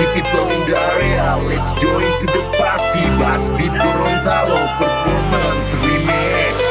the people in the area Let's join to the party. Blast beat Gorontalo performance remix.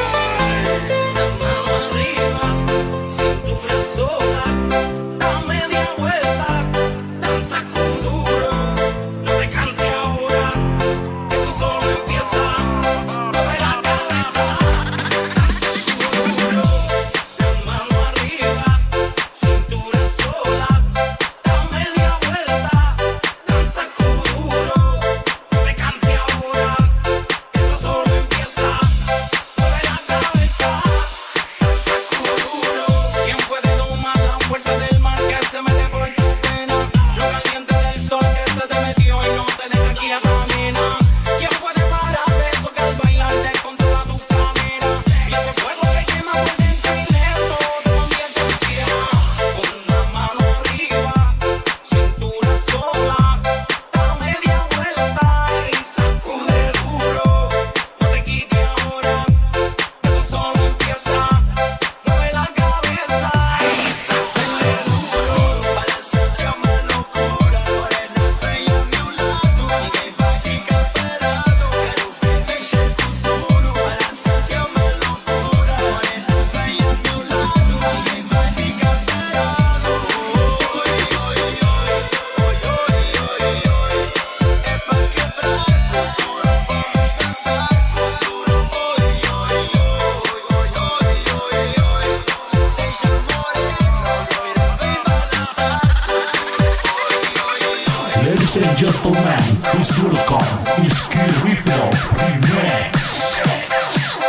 Ladies and gentlemen, it's Eurocom, it's Kiripov Remix.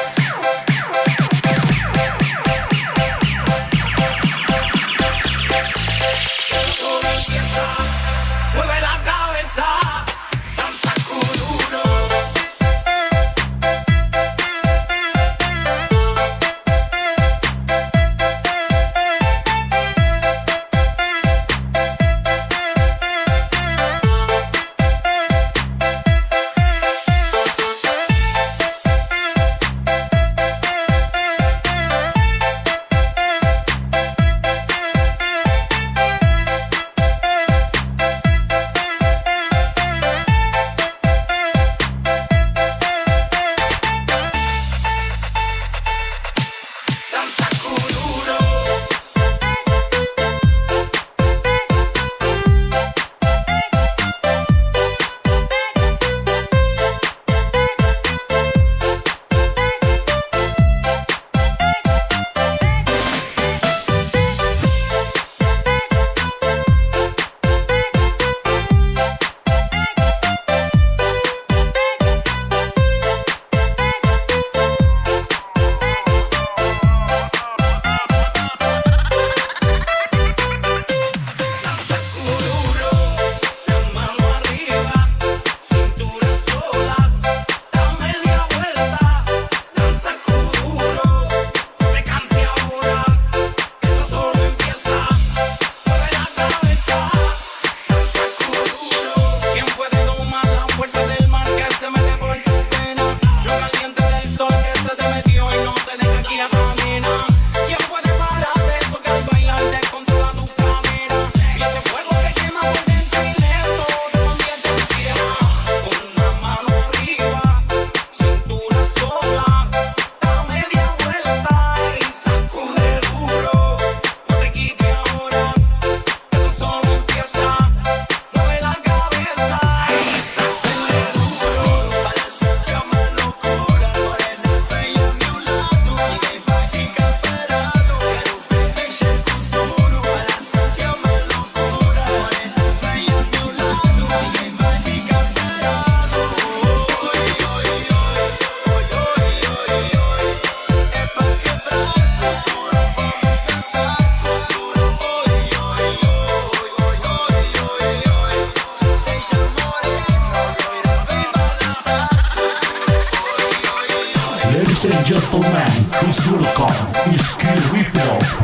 Ladies and gentlemen, this welcome is Kirby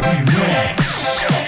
Remix.